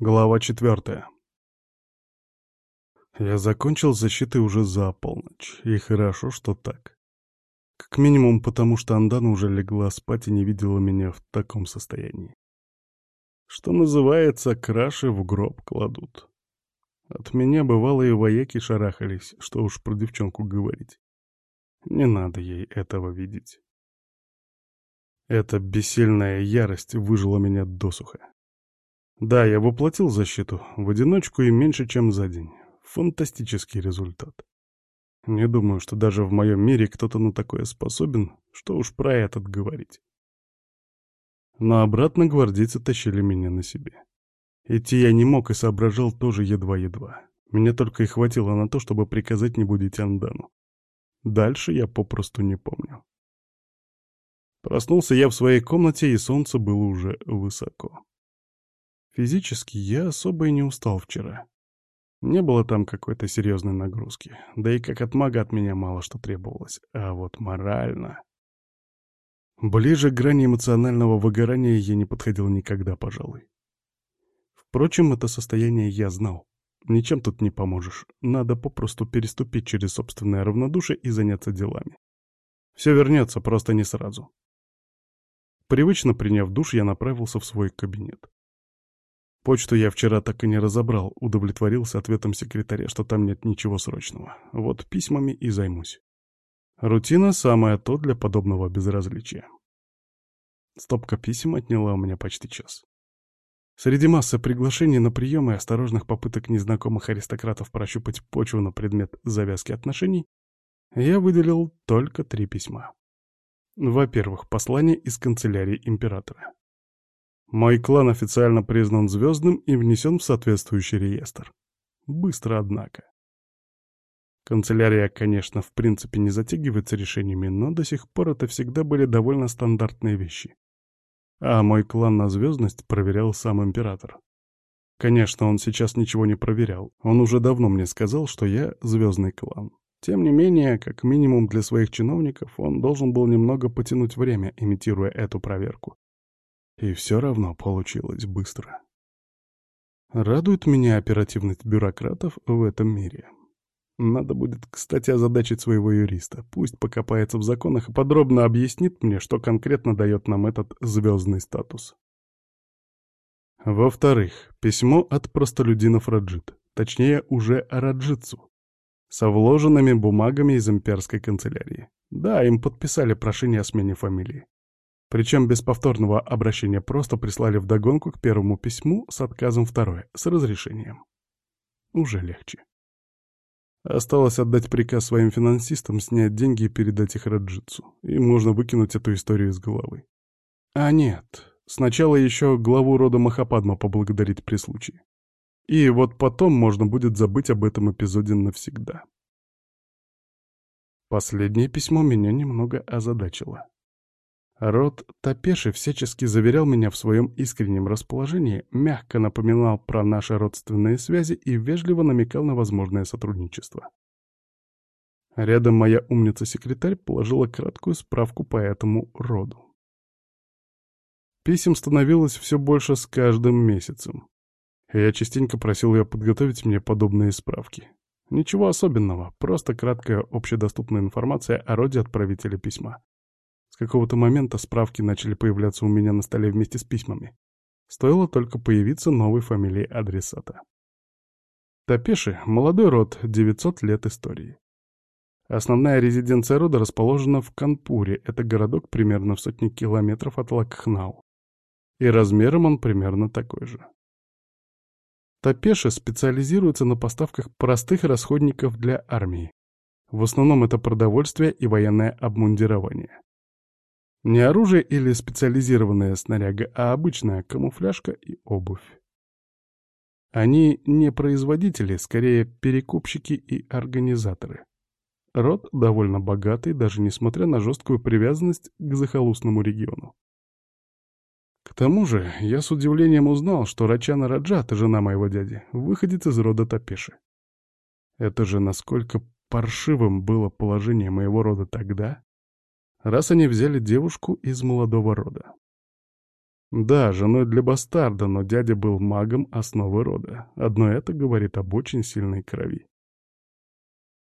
Глава четвертая. Я закончил защиты уже за полночь, и хорошо, что так. Как минимум потому, что Андана уже легла спать и не видела меня в таком состоянии. Что называется, краши в гроб кладут. От меня бывалые вояки шарахались, что уж про девчонку говорить. Не надо ей этого видеть. Эта бессильная ярость выжила меня досуха. Да, я воплотил защиту в одиночку и меньше, чем за день. Фантастический результат. Не думаю, что даже в моем мире кто-то на такое способен, что уж про этот говорить. Но обратно гвардейцы тащили меня на себе. Идти я не мог и соображал тоже едва-едва. Меня только и хватило на то, чтобы приказать не будить Андану. Дальше я попросту не помню. Проснулся я в своей комнате, и солнце было уже высоко. Физически я особо и не устал вчера. Не было там какой-то серьезной нагрузки. Да и как от мага от меня мало что требовалось. А вот морально... Ближе к грани эмоционального выгорания я не подходил никогда, пожалуй. Впрочем, это состояние я знал. Ничем тут не поможешь. Надо попросту переступить через собственное равнодушие и заняться делами. Все вернется, просто не сразу. Привычно приняв душ, я направился в свой кабинет. Почту я вчера так и не разобрал, удовлетворился ответом секретаря, что там нет ничего срочного. Вот письмами и займусь. Рутина — самое то для подобного безразличия. Стопка писем отняла у меня почти час. Среди массы приглашений на прием и осторожных попыток незнакомых аристократов прощупать почву на предмет завязки отношений, я выделил только три письма. Во-первых, послание из канцелярии императора. Мой клан официально признан звездным и внесен в соответствующий реестр. Быстро, однако. Канцелярия, конечно, в принципе не затягивается решениями, но до сих пор это всегда были довольно стандартные вещи. А мой клан на звездность проверял сам император. Конечно, он сейчас ничего не проверял. Он уже давно мне сказал, что я звездный клан. Тем не менее, как минимум для своих чиновников, он должен был немного потянуть время, имитируя эту проверку. И все равно получилось быстро. Радует меня оперативность бюрократов в этом мире. Надо будет, кстати, озадачить своего юриста. Пусть покопается в законах и подробно объяснит мне, что конкретно дает нам этот звездный статус. Во-вторых, письмо от простолюдинов Раджит, точнее, уже Раджитсу, со вложенными бумагами из имперской канцелярии. Да, им подписали прошение о смене фамилии. Причем без повторного обращения просто прислали вдогонку к первому письму с отказом второе, с разрешением. Уже легче. Осталось отдать приказ своим финансистам снять деньги и передать их Раджитсу, и можно выкинуть эту историю из головы. А нет, сначала еще главу рода Махападма поблагодарить при случае. И вот потом можно будет забыть об этом эпизоде навсегда. Последнее письмо меня немного озадачило. Род Тапеши всячески заверял меня в своем искреннем расположении, мягко напоминал про наши родственные связи и вежливо намекал на возможное сотрудничество. Рядом моя умница-секретарь положила краткую справку по этому роду. Писем становилось все больше с каждым месяцем. Я частенько просил ее подготовить мне подобные справки. Ничего особенного, просто краткая общедоступная информация о роде отправителя письма какого-то момента справки начали появляться у меня на столе вместе с письмами. Стоило только появиться новой фамилии адресата. Тапеши — молодой род, 900 лет истории. Основная резиденция рода расположена в Канпуре, это городок примерно в сотни километров от Лакхнау. И размером он примерно такой же. Тапеши специализируется на поставках простых расходников для армии. В основном это продовольствие и военное обмундирование. Не оружие или специализированная снаряга, а обычная камуфляжка и обувь. Они не производители, скорее перекупщики и организаторы. Род довольно богатый, даже несмотря на жесткую привязанность к захолустному региону. К тому же, я с удивлением узнал, что Рачана Раджат, жена моего дяди, выходит из рода Тапеши. Это же насколько паршивым было положение моего рода тогда, раз они взяли девушку из молодого рода. Да, женой для бастарда, но дядя был магом основы рода. Одно это говорит об очень сильной крови.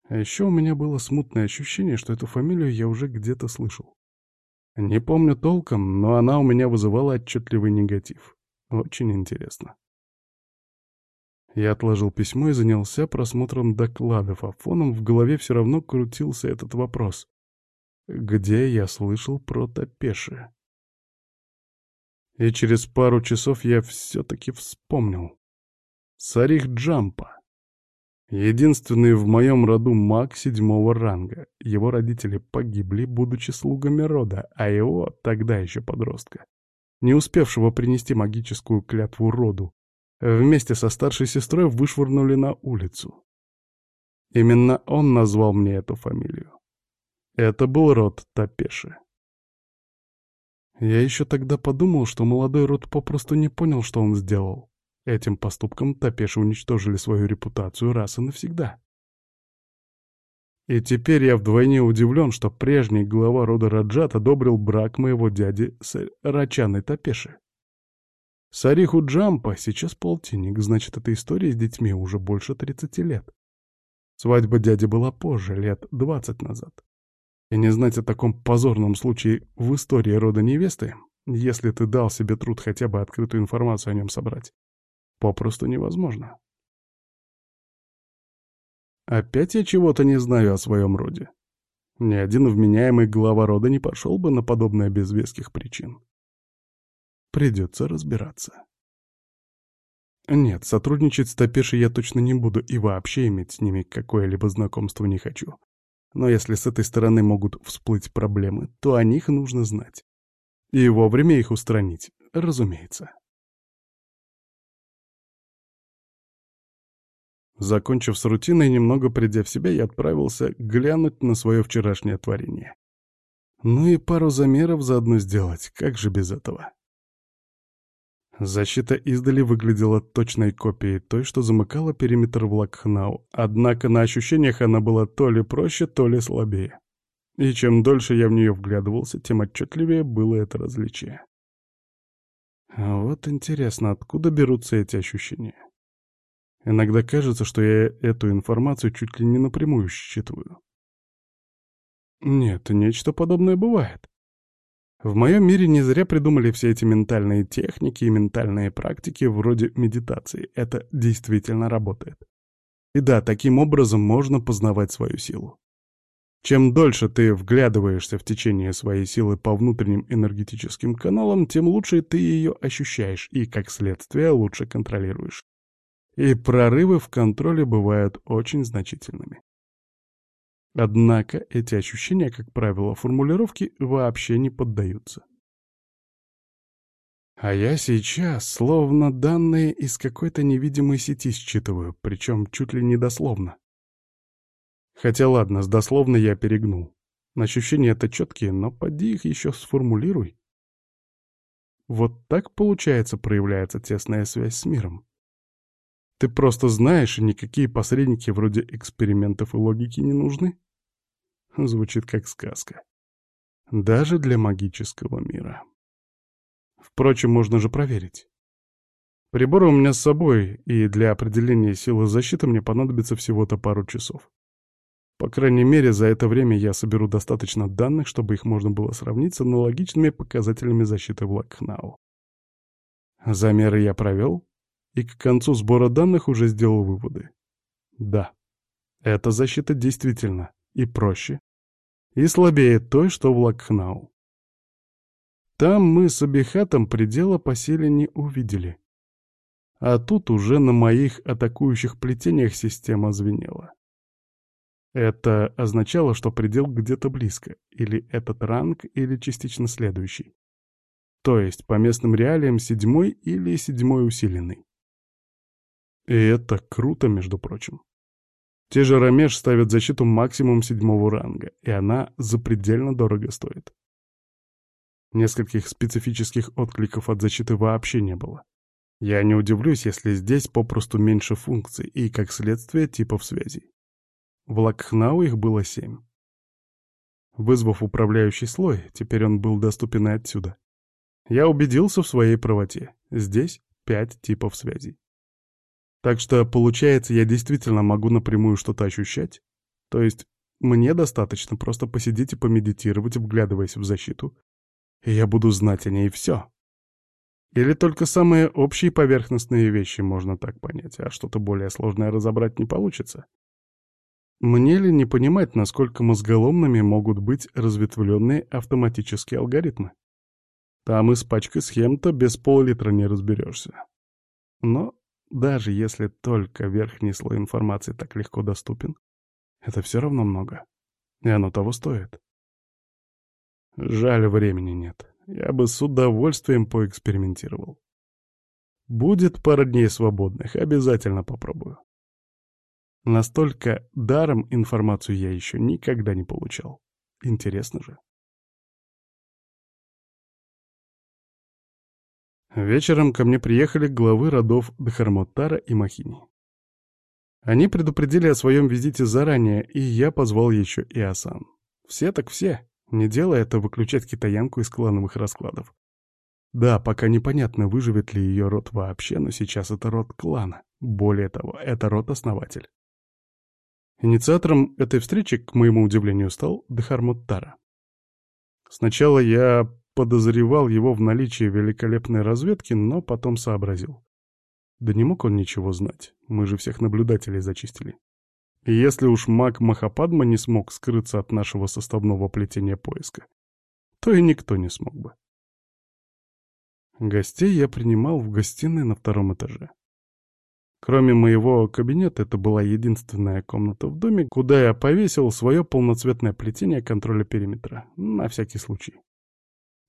А еще у меня было смутное ощущение, что эту фамилию я уже где-то слышал. Не помню толком, но она у меня вызывала отчетливый негатив. Очень интересно. Я отложил письмо и занялся просмотром докладов, а фоном в голове все равно крутился этот вопрос. Где я слышал про Топеши? И через пару часов я все-таки вспомнил. Сарих Джампа. Единственный в моем роду маг седьмого ранга. Его родители погибли, будучи слугами рода, а его, тогда еще подростка, не успевшего принести магическую клятву роду, вместе со старшей сестрой вышвырнули на улицу. Именно он назвал мне эту фамилию. Это был род Тапеши. Я еще тогда подумал, что молодой род попросту не понял, что он сделал. Этим поступком Тапеши уничтожили свою репутацию раз и навсегда. И теперь я вдвойне удивлен, что прежний глава рода Раджат одобрил брак моего дяди с Рачаной Тапеши. Сариху Джампа сейчас полтинник, значит, эта история с детьми уже больше 30 лет. Свадьба дяди была позже, лет 20 назад. И не знать о таком позорном случае в истории рода невесты, если ты дал себе труд хотя бы открытую информацию о нем собрать, попросту невозможно. Опять я чего-то не знаю о своем роде. Ни один вменяемый глава рода не пошел бы на подобное без веских причин. Придется разбираться. Нет, сотрудничать с Топешей я точно не буду и вообще иметь с ними какое-либо знакомство не хочу. Но если с этой стороны могут всплыть проблемы, то о них нужно знать. И вовремя их устранить, разумеется. Закончив с рутиной, немного придя в себя, я отправился глянуть на свое вчерашнее творение. Ну и пару замеров заодно сделать, как же без этого? Защита издали выглядела точной копией той, что замыкала периметр Влакхнау, однако на ощущениях она была то ли проще, то ли слабее. И чем дольше я в нее вглядывался, тем отчетливее было это различие. А вот интересно, откуда берутся эти ощущения? Иногда кажется, что я эту информацию чуть ли не напрямую считываю. Нет, нечто подобное бывает. В моем мире не зря придумали все эти ментальные техники и ментальные практики вроде медитации. Это действительно работает. И да, таким образом можно познавать свою силу. Чем дольше ты вглядываешься в течение своей силы по внутренним энергетическим каналам, тем лучше ты ее ощущаешь и, как следствие, лучше контролируешь. И прорывы в контроле бывают очень значительными. Однако эти ощущения, как правило, формулировки вообще не поддаются. А я сейчас словно данные из какой-то невидимой сети считываю, причем чуть ли не дословно. Хотя ладно, с дословно я перегнул. Ощущения-то четкие, но поди их еще сформулируй. Вот так, получается, проявляется тесная связь с миром. Ты просто знаешь, и никакие посредники вроде экспериментов и логики не нужны? Звучит как сказка. Даже для магического мира. Впрочем, можно же проверить. Приборы у меня с собой, и для определения силы защиты мне понадобится всего-то пару часов. По крайней мере, за это время я соберу достаточно данных, чтобы их можно было сравнить с аналогичными показателями защиты в Лакхнау. Замеры я провел, и к концу сбора данных уже сделал выводы. Да, эта защита действительно и проще, и слабее той, что в Лакхнау. Там мы с Абихатом предела по силе не увидели. А тут уже на моих атакующих плетениях система звенела. Это означало, что предел где-то близко, или этот ранг, или частично следующий. То есть по местным реалиям седьмой или седьмой усиленный. И это круто, между прочим. Те же Рамеш ставят защиту максимум седьмого ранга, и она запредельно дорого стоит. Нескольких специфических откликов от защиты вообще не было. Я не удивлюсь, если здесь попросту меньше функций и, как следствие, типов связей. В Лакхнау их было семь. Вызвав управляющий слой, теперь он был доступен и отсюда. Я убедился в своей правоте. Здесь пять типов связей. Так что, получается, я действительно могу напрямую что-то ощущать? То есть мне достаточно просто посидеть и помедитировать, вглядываясь в защиту, и я буду знать о ней все. Или только самые общие поверхностные вещи можно так понять, а что-то более сложное разобрать не получится? Мне ли не понимать, насколько мозголомными могут быть разветвленные автоматические алгоритмы? Там и с пачкой схем-то без пол-литра не разберешься. Но даже если только верхний слой информации так легко доступен, это все равно много. И оно того стоит. Жаль, времени нет. Я бы с удовольствием поэкспериментировал. Будет пара дней свободных, обязательно попробую. Настолько даром информацию я еще никогда не получал. Интересно же. Вечером ко мне приехали главы родов Дхармоттара и Махини. Они предупредили о своем визите заранее, и я позвал еще и Асан. Все так все, не делая это выключать китаянку из клановых раскладов. Да, пока непонятно, выживет ли ее род вообще, но сейчас это род клана. Более того, это род-основатель. Инициатором этой встречи, к моему удивлению, стал Дхармуттара. Сначала я подозревал его в наличии великолепной разведки, но потом сообразил. Да не мог он ничего знать, мы же всех наблюдателей зачистили. И если уж маг Махападма не смог скрыться от нашего составного плетения поиска, то и никто не смог бы. Гостей я принимал в гостиной на втором этаже. Кроме моего кабинета, это была единственная комната в доме, куда я повесил свое полноцветное плетение контроля периметра, на всякий случай.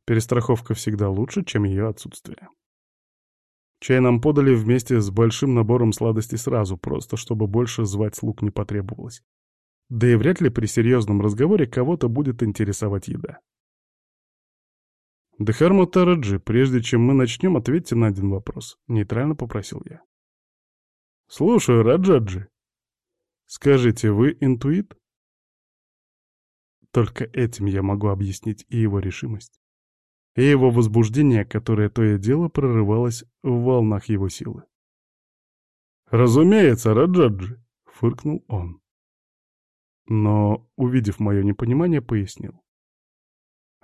Перестраховка всегда лучше, чем ее отсутствие. Чай нам подали вместе с большим набором сладостей сразу, просто чтобы больше звать слуг не потребовалось. Да и вряд ли при серьезном разговоре кого-то будет интересовать еда. «Дхарма Тараджи, прежде чем мы начнем, ответьте на один вопрос», — нейтрально попросил я. «Слушаю, Раджаджи. Скажите, вы интуит?» Только этим я могу объяснить и его решимость, и его возбуждение, которое то и дело прорывалось в волнах его силы. «Разумеется, Раджаджи!» — фыркнул он. Но, увидев мое непонимание, пояснил.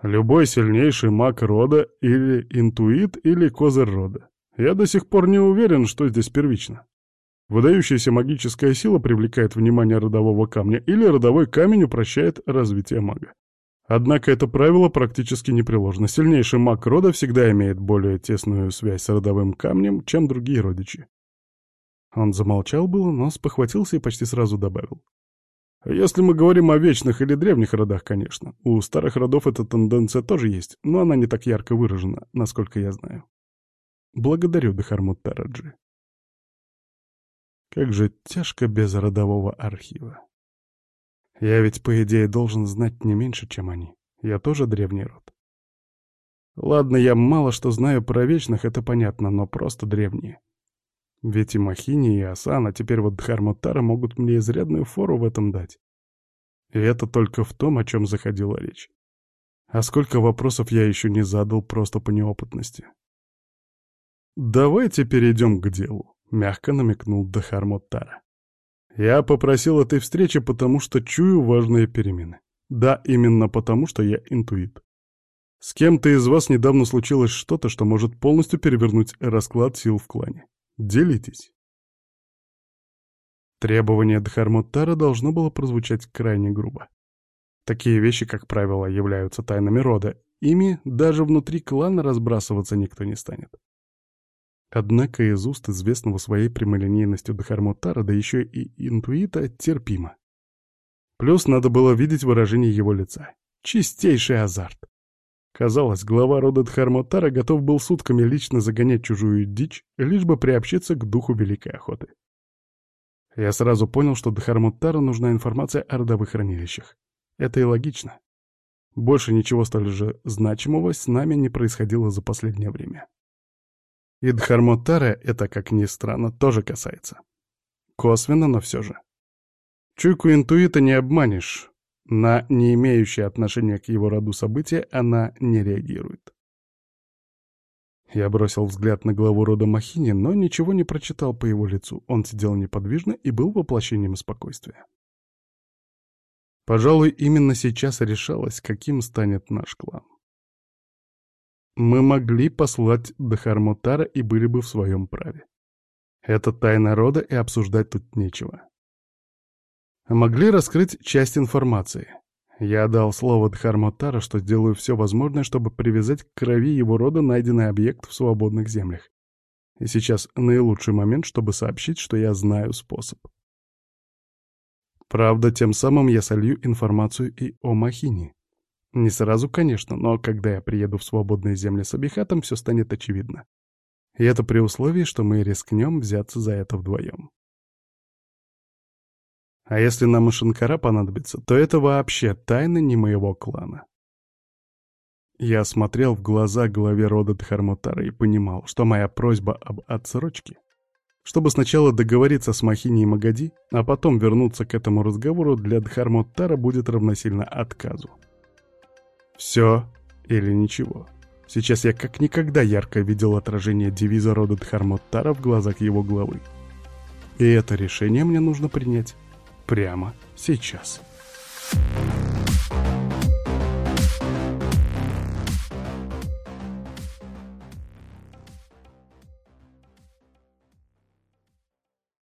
«Любой сильнейший маг рода или интуит, или козырь рода. Я до сих пор не уверен, что здесь первично. Выдающаяся магическая сила привлекает внимание родового камня, или родовой камень упрощает развитие мага. Однако это правило практически непреложно. Сильнейший маг рода всегда имеет более тесную связь с родовым камнем, чем другие родичи. Он замолчал было, но спохватился и почти сразу добавил. Если мы говорим о вечных или древних родах, конечно. У старых родов эта тенденция тоже есть, но она не так ярко выражена, насколько я знаю. Благодарю, Дахармут Тараджи. Как же тяжко без родового архива. Я ведь, по идее, должен знать не меньше, чем они. Я тоже древний род. Ладно, я мало что знаю про вечных, это понятно, но просто древние. Ведь и Махини, и Асана, теперь вот Дхармутара могут мне изрядную фору в этом дать. И это только в том, о чем заходила речь. А сколько вопросов я еще не задал просто по неопытности. «Давайте перейдем к делу», — мягко намекнул Дахармуттара. Я попросил этой встречи, потому что чую важные перемены. Да, именно потому, что я интуит. С кем-то из вас недавно случилось что-то, что может полностью перевернуть расклад сил в клане. Делитесь. Требование Дхармуттара должно было прозвучать крайне грубо. Такие вещи, как правило, являются тайнами рода. Ими даже внутри клана разбрасываться никто не станет. Однако из уст известного своей прямолинейностью Дахармутара, да еще и интуита, терпимо. Плюс надо было видеть выражение его лица. Чистейший азарт. Казалось, глава рода Дхармотара готов был сутками лично загонять чужую дичь, лишь бы приобщиться к духу великой охоты. Я сразу понял, что Дхармотару нужна информация о родовых хранилищах. Это и логично. Больше ничего столь же значимого с нами не происходило за последнее время. И Дхармотара это, как ни странно, тоже касается. Косвенно, но все же. Чуйку интуита не обманешь. На не имеющее отношения к его роду события она не реагирует. Я бросил взгляд на главу рода Махини, но ничего не прочитал по его лицу. Он сидел неподвижно и был воплощением спокойствия. Пожалуй, именно сейчас решалось, каким станет наш клан. Мы могли послать Дахармутара и были бы в своем праве. Это тайна рода, и обсуждать тут нечего. Могли раскрыть часть информации. Я дал слово Дхармутара, что сделаю все возможное, чтобы привязать к крови его рода найденный объект в свободных землях. И сейчас наилучший момент, чтобы сообщить, что я знаю способ. Правда, тем самым я солью информацию и о Махине. Не сразу, конечно, но когда я приеду в свободные земли с Абихатом, все станет очевидно. И это при условии, что мы рискнем взяться за это вдвоем. А если нам и Шанкара понадобится, то это вообще тайна не моего клана. Я смотрел в глаза главе рода Дхармутара и понимал, что моя просьба об отсрочке, чтобы сначала договориться с Махини и Магади, а потом вернуться к этому разговору, для Дхармутара будет равносильно отказу. Все или ничего. Сейчас я как никогда ярко видел отражение девиза рода Дхармуттара в глазах его главы. И это решение мне нужно принять прямо сейчас. Thank